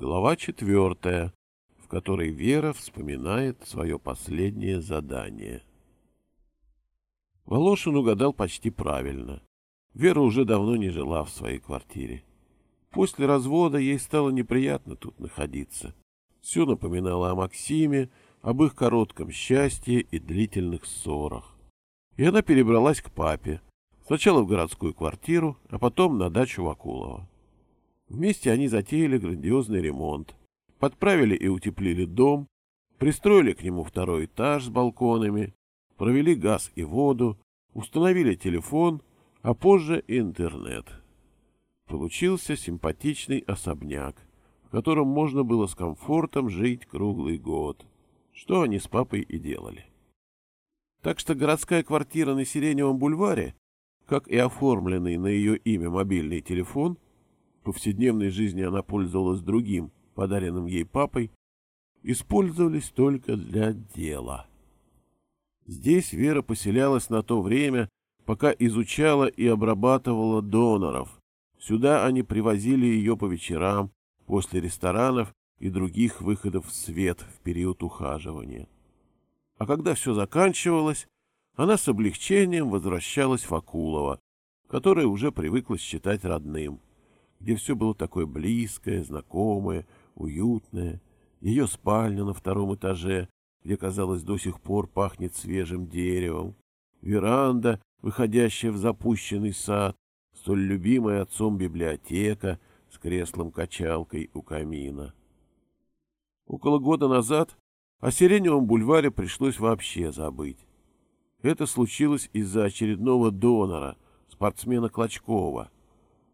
Глава четвертая, в которой Вера вспоминает свое последнее задание. Волошин угадал почти правильно. Вера уже давно не жила в своей квартире. После развода ей стало неприятно тут находиться. Все напоминало о Максиме, об их коротком счастье и длительных ссорах. И она перебралась к папе. Сначала в городскую квартиру, а потом на дачу Вакулова. Вместе они затеяли грандиозный ремонт, подправили и утеплили дом, пристроили к нему второй этаж с балконами, провели газ и воду, установили телефон, а позже интернет. Получился симпатичный особняк, в котором можно было с комфортом жить круглый год, что они с папой и делали. Так что городская квартира на Сиреневом бульваре, как и оформленный на ее имя мобильный телефон – повседневной жизни она пользовалась другим, подаренным ей папой, использовались только для дела. Здесь Вера поселялась на то время, пока изучала и обрабатывала доноров. Сюда они привозили ее по вечерам, после ресторанов и других выходов в свет в период ухаживания. А когда все заканчивалось, она с облегчением возвращалась в Акулова, которое уже привыкла считать родным где все было такое близкое, знакомое, уютное, ее спальня на втором этаже, где, казалось, до сих пор пахнет свежим деревом, веранда, выходящая в запущенный сад, столь любимая отцом библиотека с креслом-качалкой у камина. Около года назад о Сиреневом бульваре пришлось вообще забыть. Это случилось из-за очередного донора, спортсмена Клочкова —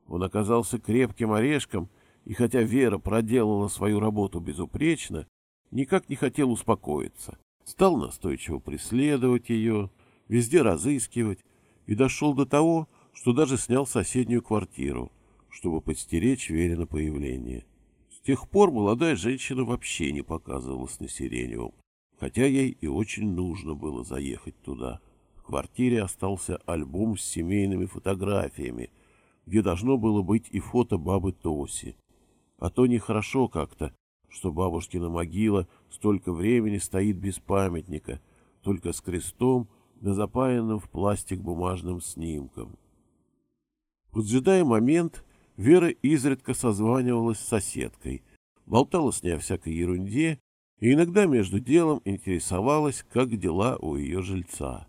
он оказался крепким орешком, и хотя Вера проделала свою работу безупречно, никак не хотел успокоиться. Стал настойчиво преследовать ее, везде разыскивать, и дошел до того, что даже снял соседнюю квартиру, чтобы подстеречь Вере на появление. С тех пор молодая женщина вообще не показывалась на Сиреневом, хотя ей и очень нужно было заехать туда. В квартире остался альбом с семейными фотографиями — где должно было быть и фото бабы Тоси. А то нехорошо как-то, что бабушкина могила столько времени стоит без памятника, только с крестом да запаянным в пластик бумажным снимком. Поджидая момент, Вера изредка созванивалась с соседкой, болтала с ней о всякой ерунде и иногда между делом интересовалась, как дела у ее жильца.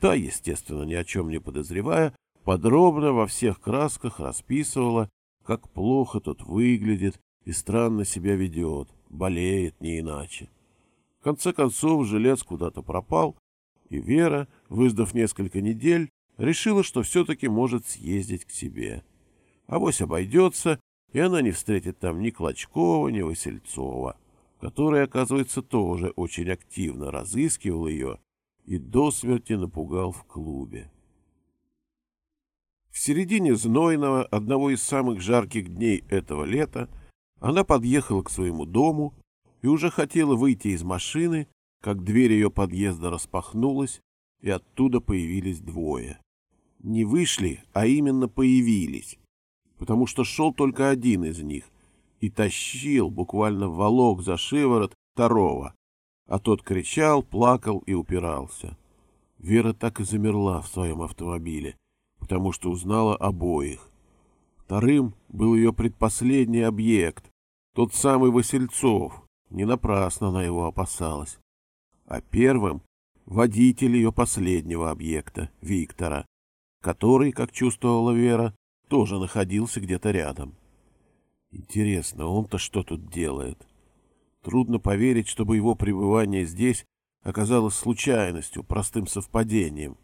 Та, естественно, ни о чем не подозревая, подробно во всех красках расписывала, как плохо тот выглядит и странно себя ведет, болеет не иначе. В конце концов, жилец куда-то пропал, и Вера, выждав несколько недель, решила, что все-таки может съездить к себе. Авось обойдется, и она не встретит там ни Клочкова, ни Васильцова, который, оказывается, тоже очень активно разыскивал ее и до смерти напугал в клубе. В середине знойного, одного из самых жарких дней этого лета, она подъехала к своему дому и уже хотела выйти из машины, как дверь ее подъезда распахнулась, и оттуда появились двое. Не вышли, а именно появились, потому что шел только один из них и тащил, буквально волок за шиворот второго, а тот кричал, плакал и упирался. Вера так и замерла в своем автомобиле, потому что узнала обоих. Вторым был ее предпоследний объект, тот самый Васильцов. Не напрасно она его опасалась. А первым — водитель ее последнего объекта, Виктора, который, как чувствовала Вера, тоже находился где-то рядом. Интересно, он-то что тут делает? Трудно поверить, чтобы его пребывание здесь оказалось случайностью, простым совпадением.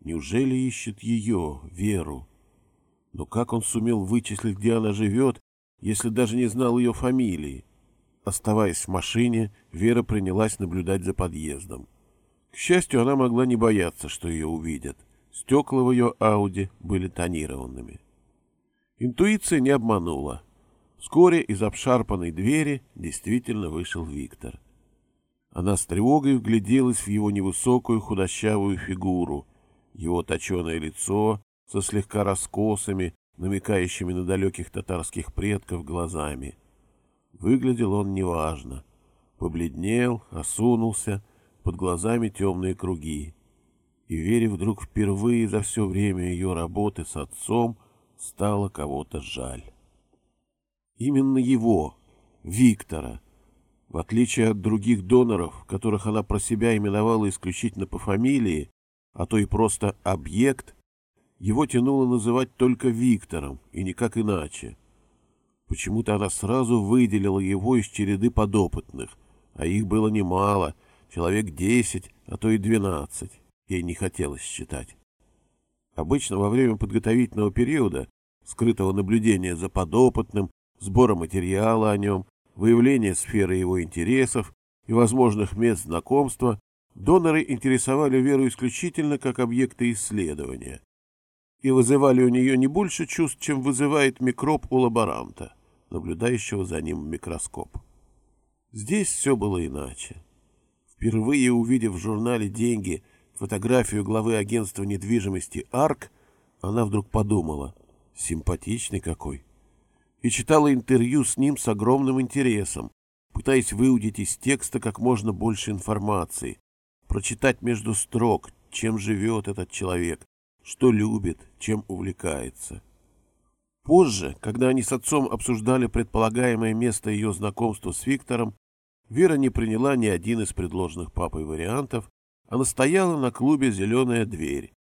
Неужели ищет ее, Веру? Но как он сумел вычислить, где она живет, если даже не знал ее фамилии? Оставаясь в машине, Вера принялась наблюдать за подъездом. К счастью, она могла не бояться, что ее увидят. Стекла в ее Ауди были тонированными. Интуиция не обманула. Вскоре из обшарпанной двери действительно вышел Виктор. Она с тревогой вгляделась в его невысокую худощавую фигуру — его точеное лицо со слегка раскосами, намекающими на далеких татарских предков глазами. Выглядел он неважно. Побледнел, осунулся, под глазами темные круги. И Вере вдруг впервые за все время ее работы с отцом стало кого-то жаль. Именно его, Виктора, в отличие от других доноров, которых она про себя именовала исключительно по фамилии, а то и просто «объект», его тянуло называть только Виктором, и никак иначе. Почему-то она сразу выделила его из череды подопытных, а их было немало, человек десять, а то и двенадцать. Ей не хотелось считать. Обычно во время подготовительного периода, скрытого наблюдения за подопытным, сбора материала о нем, выявления сферы его интересов и возможных мест знакомства, доноры интересовали Веру исключительно как объекты исследования и вызывали у нее не больше чувств, чем вызывает микроб у лаборанта, наблюдающего за ним в микроскоп. Здесь все было иначе. Впервые увидев в журнале «Деньги» фотографию главы агентства недвижимости «Арк», она вдруг подумала, симпатичный какой, и читала интервью с ним с огромным интересом, пытаясь выудить из текста как можно больше информации, прочитать между строк, чем живет этот человек, что любит, чем увлекается. Позже, когда они с отцом обсуждали предполагаемое место ее знакомства с Виктором, Вера не приняла ни один из предложенных папой вариантов, а настояла на клубе «Зеленая дверь»,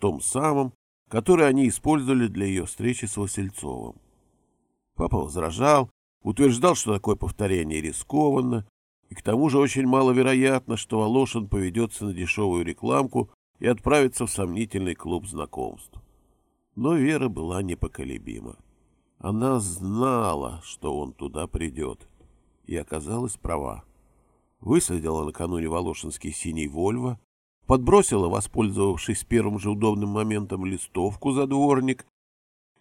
том самом, который они использовали для ее встречи с Васильцовым. Папа возражал, утверждал, что такое повторение рискованно, и к тому же очень маловероятно, что Волошин поведется на дешевую рекламку и отправиться в сомнительный клуб знакомств. Но Вера была непоколебима. Она знала, что он туда придет, и оказалась права. Высадила накануне Волошинский синий «Вольво», подбросила, воспользовавшись первым же удобным моментом, листовку за дворник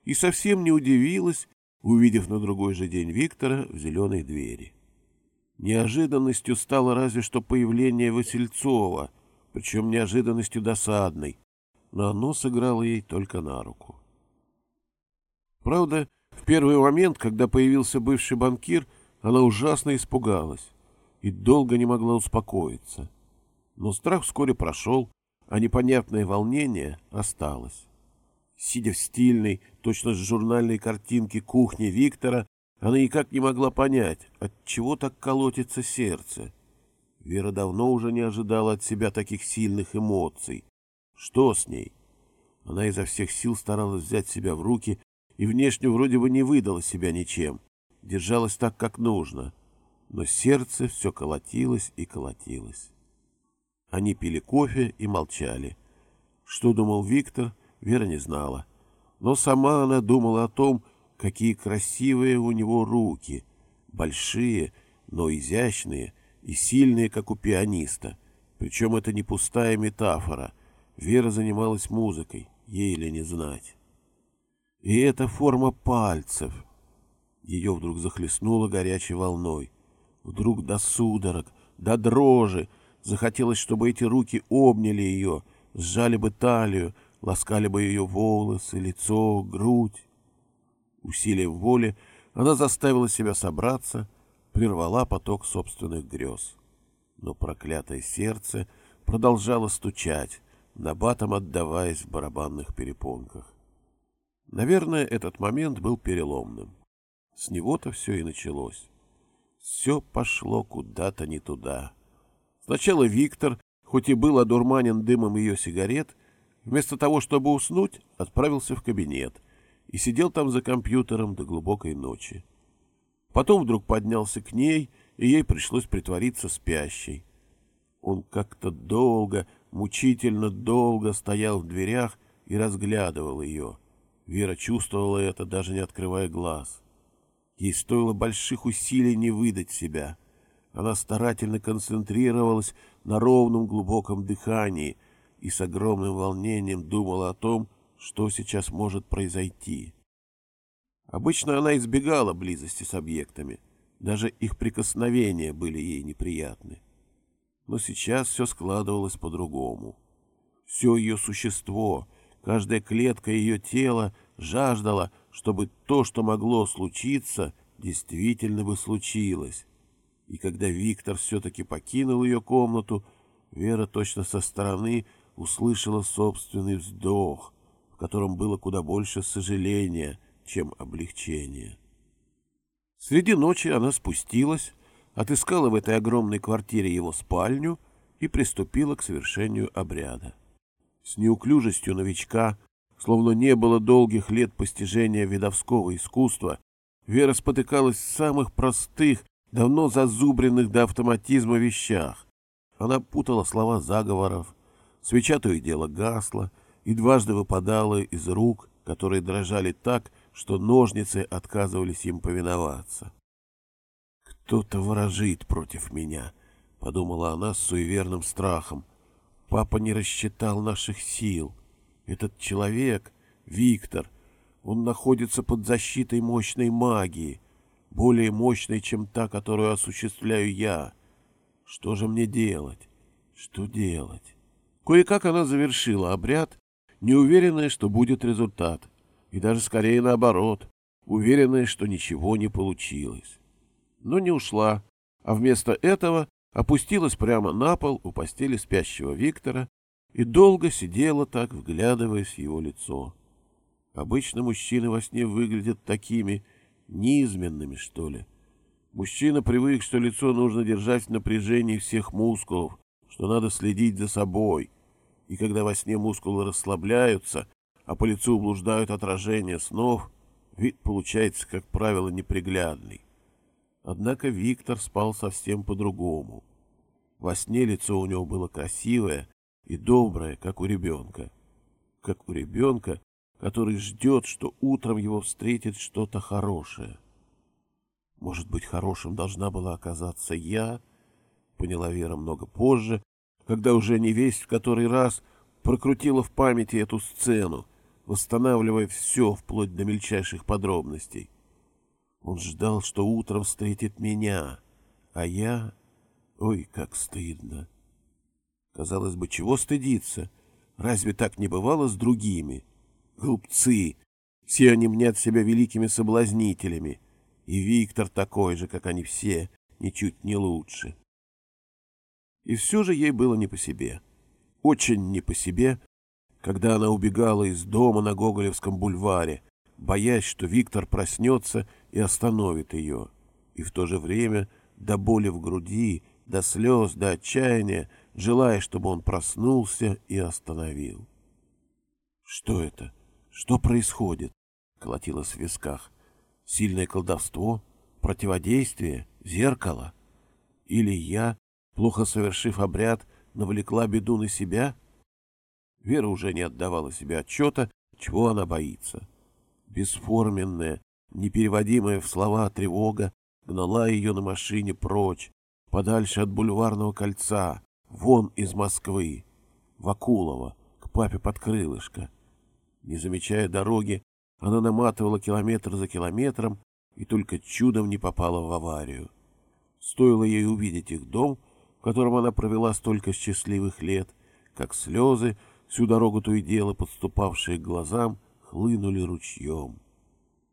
и совсем не удивилась, увидев на другой же день Виктора в зеленой двери. Неожиданностью стало разве что появление Васильцова — причем неожиданностью досадной, но оно сыграло ей только на руку. Правда, в первый момент, когда появился бывший банкир, она ужасно испугалась и долго не могла успокоиться. Но страх вскоре прошел, а непонятное волнение осталось. Сидя в стильной, точно с журнальной картинки кухни Виктора, она никак не могла понять, от чего так колотится сердце. Вера давно уже не ожидала от себя таких сильных эмоций. Что с ней? Она изо всех сил старалась взять себя в руки и внешне вроде бы не выдала себя ничем. Держалась так, как нужно. Но сердце все колотилось и колотилось. Они пили кофе и молчали. Что думал Виктор, Вера не знала. Но сама она думала о том, какие красивые у него руки. Большие, но изящные — и сильные, как у пианиста. Причем это не пустая метафора. Вера занималась музыкой, ей ли не знать. И эта форма пальцев. Ее вдруг захлестнуло горячей волной. Вдруг до судорог, до дрожи. Захотелось, чтобы эти руки обняли ее, сжали бы талию, ласкали бы ее волосы, лицо, грудь. Усилием воли она заставила себя собраться — прервала поток собственных грез. Но проклятое сердце продолжало стучать, набатом отдаваясь в барабанных перепонках. Наверное, этот момент был переломным. С него-то все и началось. Все пошло куда-то не туда. Сначала Виктор, хоть и был одурманен дымом ее сигарет, вместо того, чтобы уснуть, отправился в кабинет и сидел там за компьютером до глубокой ночи. Потом вдруг поднялся к ней, и ей пришлось притвориться спящей. Он как-то долго, мучительно долго стоял в дверях и разглядывал ее. Вера чувствовала это, даже не открывая глаз. Ей стоило больших усилий не выдать себя. Она старательно концентрировалась на ровном глубоком дыхании и с огромным волнением думала о том, что сейчас может произойти. Обычно она избегала близости с объектами. Даже их прикосновения были ей неприятны. Но сейчас все складывалось по-другому. Все ее существо, каждая клетка ее тела жаждала, чтобы то, что могло случиться, действительно бы случилось. И когда Виктор все-таки покинул ее комнату, Вера точно со стороны услышала собственный вздох, котором было куда больше сожаления, чем облегчения. Среди ночи она спустилась, отыскала в этой огромной квартире его спальню и приступила к совершению обряда. С неуклюжестью новичка, словно не было долгих лет постижения видовского искусства, Вера спотыкалась в самых простых, давно зазубренных до автоматизма вещах. Она путала слова заговоров, свеча то и дело гасла и дважды выпадала из рук, которые дрожали так, что ножницы отказывались им повиноваться. «Кто-то ворожит против меня», — подумала она с суеверным страхом. «Папа не рассчитал наших сил. Этот человек, Виктор, он находится под защитой мощной магии, более мощной, чем та, которую осуществляю я. Что же мне делать? Что делать?» Кое-как она завершила обряд, неуверенная, что будет результат и даже скорее наоборот, уверенная, что ничего не получилось. Но не ушла, а вместо этого опустилась прямо на пол у постели спящего Виктора и долго сидела так, вглядываясь в его лицо. Обычно мужчины во сне выглядят такими низменными, что ли. Мужчина привык, что лицо нужно держать в напряжении всех мускулов, что надо следить за собой. И когда во сне мускулы расслабляются, а по лицу блуждают отражения снов, вид получается, как правило, неприглядный. Однако Виктор спал совсем по-другому. Во сне лицо у него было красивое и доброе, как у ребенка. Как у ребенка, который ждет, что утром его встретит что-то хорошее. Может быть, хорошим должна была оказаться я, поняла Вера много позже, когда уже не весть в который раз прокрутила в памяти эту сцену, восстанавливая все вплоть до мельчайших подробностей. Он ждал, что утром встретит меня, а я... Ой, как стыдно! Казалось бы, чего стыдиться? Разве так не бывало с другими? Глупцы! Все они мнят себя великими соблазнителями. И Виктор такой же, как они все, ничуть не лучше. И все же ей было не по себе. Очень не по себе когда она убегала из дома на Гоголевском бульваре, боясь, что Виктор проснется и остановит ее, и в то же время до боли в груди, до слез, до отчаяния, желая, чтобы он проснулся и остановил. «Что это? Что происходит?» — колотилось в висках. «Сильное колдовство? Противодействие? Зеркало? Или я, плохо совершив обряд, навлекла беду на себя?» Вера уже не отдавала себе отчета, чего она боится. Бесформенная, непереводимая в слова тревога гнала ее на машине прочь, подальше от бульварного кольца, вон из Москвы, в Акулово, к папе под крылышко. Не замечая дороги, она наматывала километр за километром и только чудом не попала в аварию. Стоило ей увидеть их дом, в котором она провела столько счастливых лет, как слезы Всю дорогу то и дело, подступавшие к глазам, хлынули ручьем.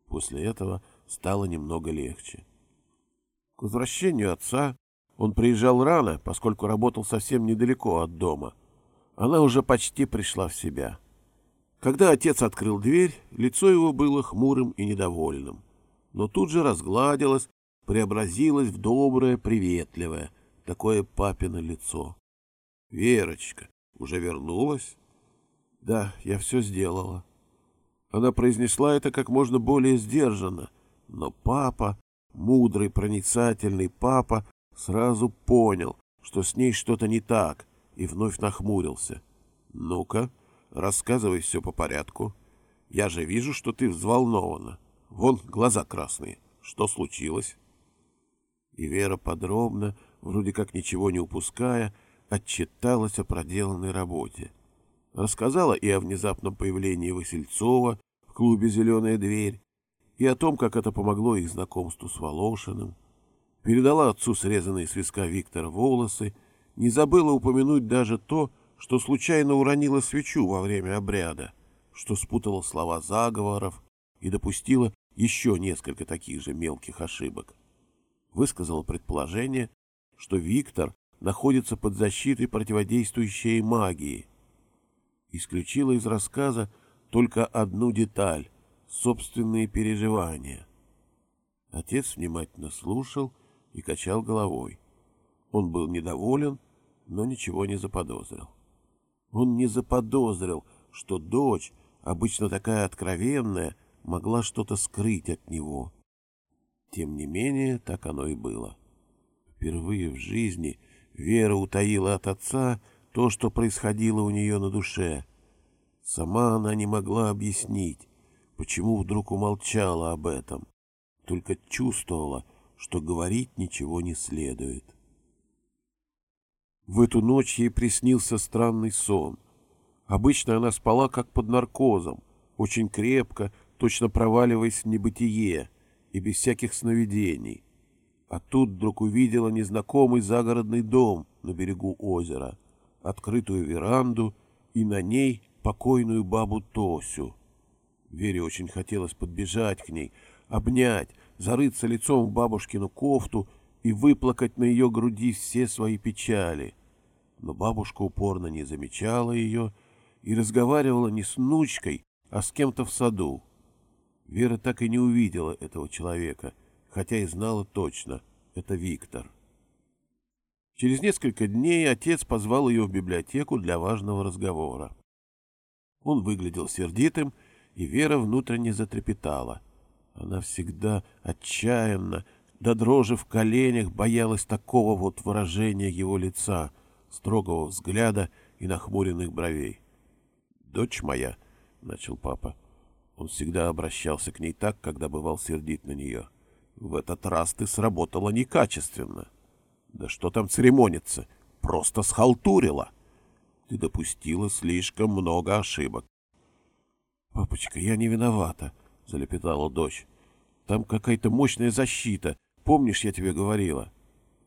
После этого стало немного легче. К возвращению отца он приезжал рано, поскольку работал совсем недалеко от дома. Она уже почти пришла в себя. Когда отец открыл дверь, лицо его было хмурым и недовольным. Но тут же разгладилось, преобразилось в доброе, приветливое, такое папино лицо. «Верочка, уже вернулась?» Да, я все сделала. Она произнесла это как можно более сдержанно, но папа, мудрый, проницательный папа, сразу понял, что с ней что-то не так, и вновь нахмурился. «Ну-ка, рассказывай все по порядку. Я же вижу, что ты взволнована. Вон глаза красные. Что случилось?» И Вера подробно, вроде как ничего не упуская, отчиталась о проделанной работе. Рассказала и о внезапном появлении Васильцова в клубе «Зеленая дверь», и о том, как это помогло их знакомству с Волошиным. Передала отцу срезанные с виска Виктора волосы, не забыла упомянуть даже то, что случайно уронила свечу во время обряда, что спутала слова заговоров и допустила еще несколько таких же мелких ошибок. Высказала предположение, что Виктор находится под защитой противодействующей магии. Исключила из рассказа только одну деталь — собственные переживания. Отец внимательно слушал и качал головой. Он был недоволен, но ничего не заподозрил. Он не заподозрил, что дочь, обычно такая откровенная, могла что-то скрыть от него. Тем не менее, так оно и было. Впервые в жизни Вера утаила от отца то, что происходило у нее на душе. Сама она не могла объяснить, почему вдруг умолчала об этом, только чувствовала, что говорить ничего не следует. В эту ночь ей приснился странный сон. Обычно она спала как под наркозом, очень крепко, точно проваливаясь в небытие и без всяких сновидений. А тут вдруг увидела незнакомый загородный дом на берегу озера, открытую веранду и на ней покойную бабу Тосю. Вере очень хотелось подбежать к ней, обнять, зарыться лицом в бабушкину кофту и выплакать на ее груди все свои печали. Но бабушка упорно не замечала ее и разговаривала не с внучкой, а с кем-то в саду. Вера так и не увидела этого человека — хотя и знала точно — это Виктор. Через несколько дней отец позвал ее в библиотеку для важного разговора. Он выглядел сердитым, и Вера внутренне затрепетала. Она всегда отчаянно, до дрожи в коленях, боялась такого вот выражения его лица, строгого взгляда и нахмуренных бровей. «Дочь моя», — начал папа, — он всегда обращался к ней так, когда бывал сердит на нее — в этот раз ты сработала некачественно. Да что там церемониться? Просто схалтурила. Ты допустила слишком много ошибок. — Папочка, я не виновата, — залепетала дочь. — Там какая-то мощная защита. Помнишь, я тебе говорила?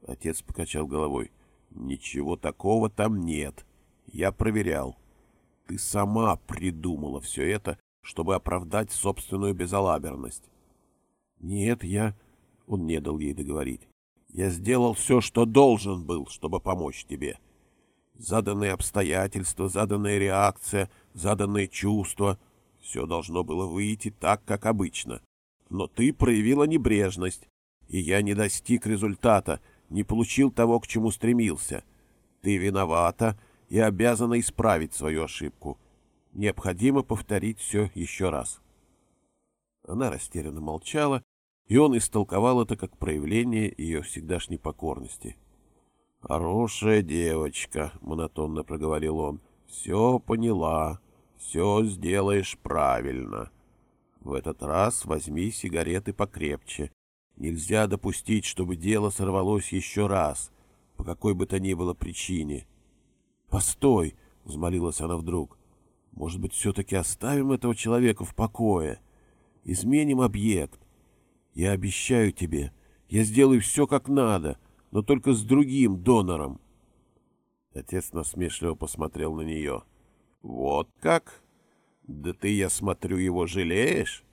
Отец покачал головой. — Ничего такого там нет. Я проверял. Ты сама придумала все это, чтобы оправдать собственную безалаберность. «Нет, я...» — он не дал ей договорить. «Я сделал все, что должен был, чтобы помочь тебе. Заданные обстоятельства, заданная реакция, заданные чувства — все должно было выйти так, как обычно. Но ты проявила небрежность, и я не достиг результата, не получил того, к чему стремился. Ты виновата и обязана исправить свою ошибку. Необходимо повторить все еще раз». Она растерянно молчала, и он истолковал это как проявление ее всегдашней покорности. «Хорошая девочка», — монотонно проговорил он, — «все поняла, все сделаешь правильно. В этот раз возьми сигареты покрепче. Нельзя допустить, чтобы дело сорвалось еще раз, по какой бы то ни было причине». «Постой!» — взмолилась она вдруг. «Может быть, все-таки оставим этого человека в покое? Изменим объект, я обещаю тебе, я сделаю все как надо, но только с другим донором. Отец насмешливо посмотрел на нее. Вот как? Да ты, я смотрю, его жалеешь?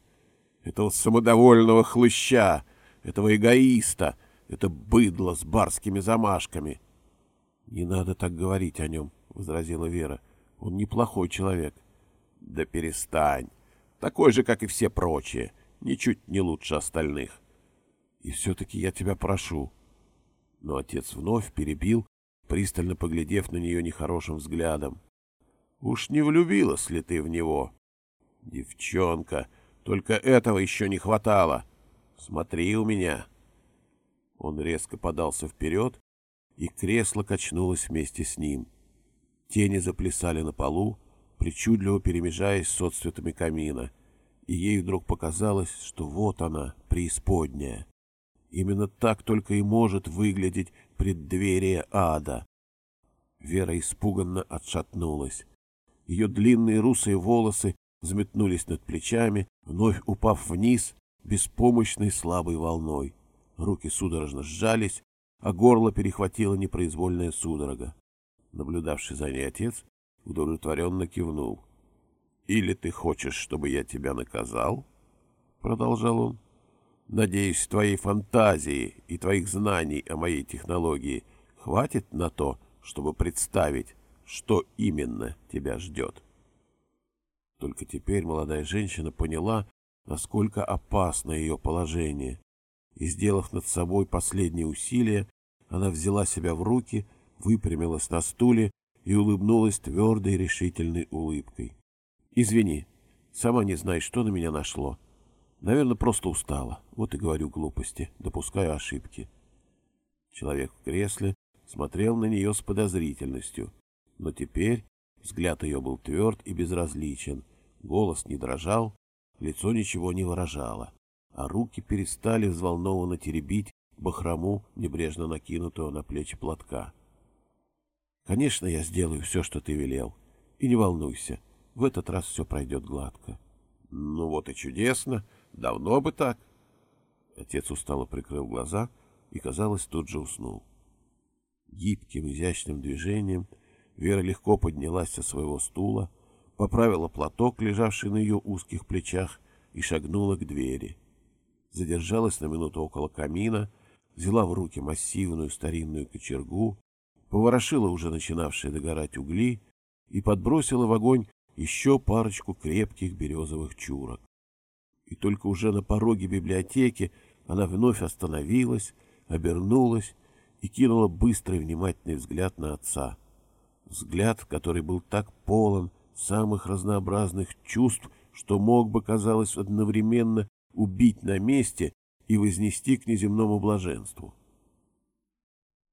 Этого самодовольного хлыща, этого эгоиста, это быдло с барскими замашками. — Не надо так говорить о нем, — возразила Вера. — Он неплохой человек. — Да перестань. Такой же, как и все прочие ничуть не лучше остальных. И все-таки я тебя прошу. Но отец вновь перебил, пристально поглядев на нее нехорошим взглядом. Уж не влюбилась ли ты в него? Девчонка, только этого еще не хватало. Смотри у меня. Он резко подался вперед, и кресло качнулось вместе с ним. Тени заплясали на полу, причудливо перемежаясь с отцветами камина — и ей вдруг показалось, что вот она, преисподняя. Именно так только и может выглядеть преддверие ада. Вера испуганно отшатнулась. Ее длинные русые волосы взметнулись над плечами, вновь упав вниз беспомощной слабой волной. Руки судорожно сжались, а горло перехватило непроизвольная судорога. Наблюдавший за ней отец удовлетворенно кивнул. Или ты хочешь, чтобы я тебя наказал? — продолжал он. «Надеюсь, твоей фантазии и твоих знаний о моей технологии хватит на то, чтобы представить, что именно тебя ждет». Только теперь молодая женщина поняла, насколько опасно ее положение, и, сделав над собой последние усилия, она взяла себя в руки, выпрямилась на стуле и улыбнулась твердой решительной улыбкой. «Извини, сама не знаешь, что на меня нашло. Наверное, просто устала. Вот и говорю глупости, допускаю ошибки». Человек в кресле смотрел на нее с подозрительностью, но теперь взгляд ее был тверд и безразличен, голос не дрожал, лицо ничего не выражало, а руки перестали взволнованно теребить бахрому, небрежно накинутого на плечи платка. «Конечно, я сделаю все, что ты велел. И не волнуйся, в этот раз все пройдет гладко». «Ну вот и чудесно. Давно бы так». Отец устало прикрыл глаза и, казалось, тут же уснул. Гибким, изящным движением Вера легко поднялась со своего стула, поправила платок, лежавший на ее узких плечах, и шагнула к двери. Задержалась на минуту около камина, взяла в руки массивную старинную кочергу, поворошила уже начинавшие догорать угли и подбросила в огонь еще парочку крепких березовых чурок. И только уже на пороге библиотеки она вновь остановилась, обернулась и кинула быстрый внимательный взгляд на отца. Взгляд, который был так полон, самых разнообразных чувств, что мог бы, казалось, одновременно убить на месте и вознести к неземному блаженству.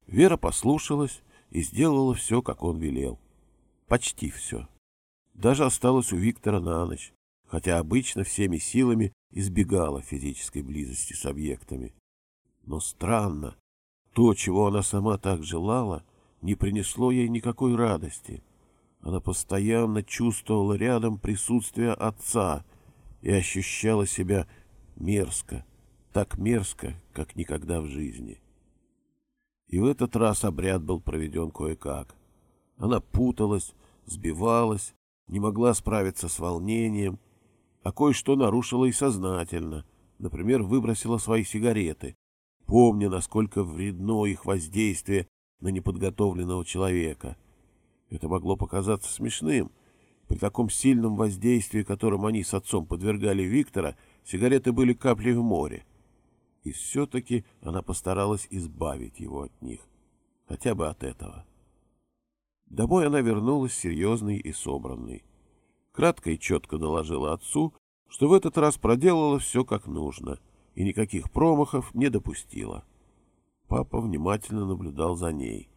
Вера послушалась и сделала все, как он велел. Почти все. Даже осталось у Виктора на ночь, хотя обычно всеми силами избегала физической близости с объектами. Но странно, то, чего она сама так желала, не принесло ей никакой радости — она постоянно чувствовала рядом присутствие отца и ощущала себя мерзко, так мерзко, как никогда в жизни. И в этот раз обряд был проведен кое-как. Она путалась, сбивалась, не могла справиться с волнением, а кое-что нарушила и сознательно, например, выбросила свои сигареты, помня, насколько вредно их воздействие на неподготовленного человека — это могло показаться смешным. При таком сильном воздействии, которым они с отцом подвергали Виктора, сигареты были каплей в море. И все-таки она постаралась избавить его от них. Хотя бы от этого. Домой она вернулась серьезной и собранной. Кратко и четко доложила отцу, что в этот раз проделала все как нужно и никаких промахов не допустила. Папа внимательно наблюдал за ней —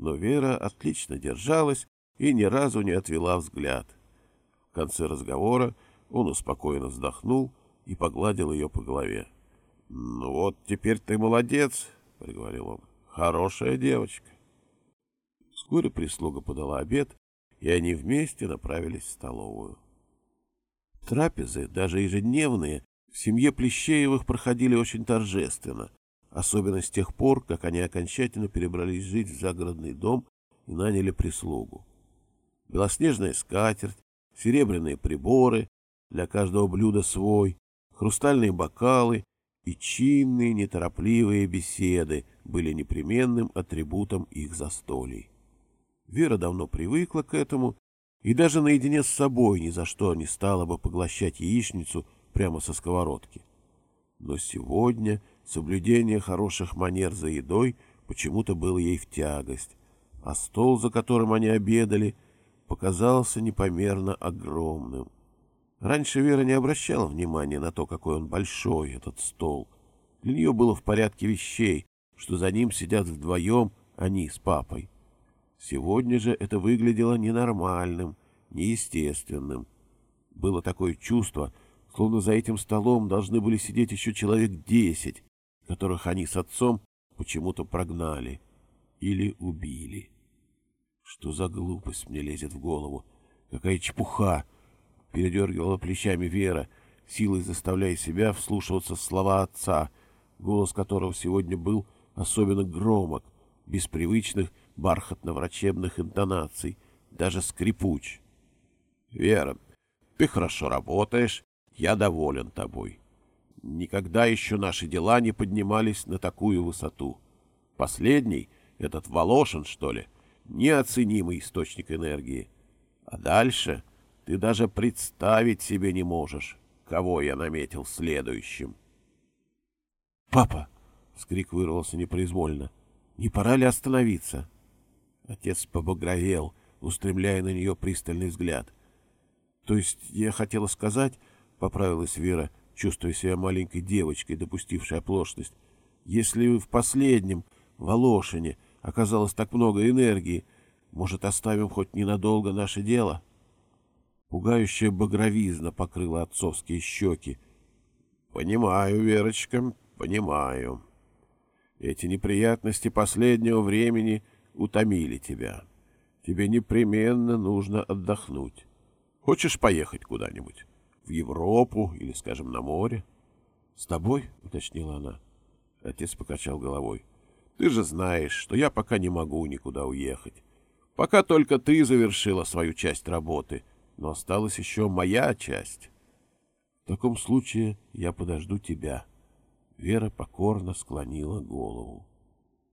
но Вера отлично держалась и ни разу не отвела взгляд. В конце разговора он успокоенно вздохнул и погладил ее по голове. — Ну вот теперь ты молодец, — приговорил он. — Хорошая девочка. Вскоре прислуга подала обед, и они вместе направились в столовую. Трапезы, даже ежедневные, в семье Плещеевых проходили очень торжественно, особенно с тех пор, как они окончательно перебрались жить в загородный дом и наняли прислугу. Белоснежная скатерть, серебряные приборы, для каждого блюда свой, хрустальные бокалы и чинные, неторопливые беседы были непременным атрибутом их застолий. Вера давно привыкла к этому и даже наедине с собой ни за что не стала бы поглощать яичницу прямо со сковородки. Но сегодня Соблюдение хороших манер за едой почему-то было ей в тягость, а стол, за которым они обедали, показался непомерно огромным. Раньше Вера не обращала внимания на то, какой он большой, этот стол. Для нее было в порядке вещей, что за ним сидят вдвоем они с папой. Сегодня же это выглядело ненормальным, неестественным. Было такое чувство, словно за этим столом должны были сидеть еще человек десять, которых они с отцом почему-то прогнали или убили. Что за глупость мне лезет в голову? Какая чепуха! Передергивала плечами Вера, силой заставляя себя вслушиваться в слова отца, голос которого сегодня был особенно громок, без привычных бархатно-врачебных интонаций, даже скрипуч. — Вера, ты хорошо работаешь, я доволен тобой. Никогда еще наши дела не поднимались на такую высоту. Последний, этот Волошин, что ли, неоценимый источник энергии. А дальше ты даже представить себе не можешь, кого я наметил следующим. «Папа!» — вскрик вырвался непроизвольно. «Не пора ли остановиться?» Отец побагровел, устремляя на нее пристальный взгляд. «То есть я хотела сказать, — поправилась Вера, чувствуя себя маленькой девочкой, допустившей оплошность, — если в последнем, Волошине, оказалось так много энергии, может, оставим хоть ненадолго наше дело?» Пугающая багровизна покрыла отцовские щеки. — Понимаю, Верочка, понимаю. Эти неприятности последнего времени утомили тебя. Тебе непременно нужно отдохнуть. Хочешь поехать куда-нибудь? В Европу или, скажем, на море? — С тобой? — уточнила она. Отец покачал головой. — Ты же знаешь, что я пока не могу никуда уехать. Пока только ты завершила свою часть работы, но осталась еще моя часть. — В таком случае я подожду тебя. Вера покорно склонила голову.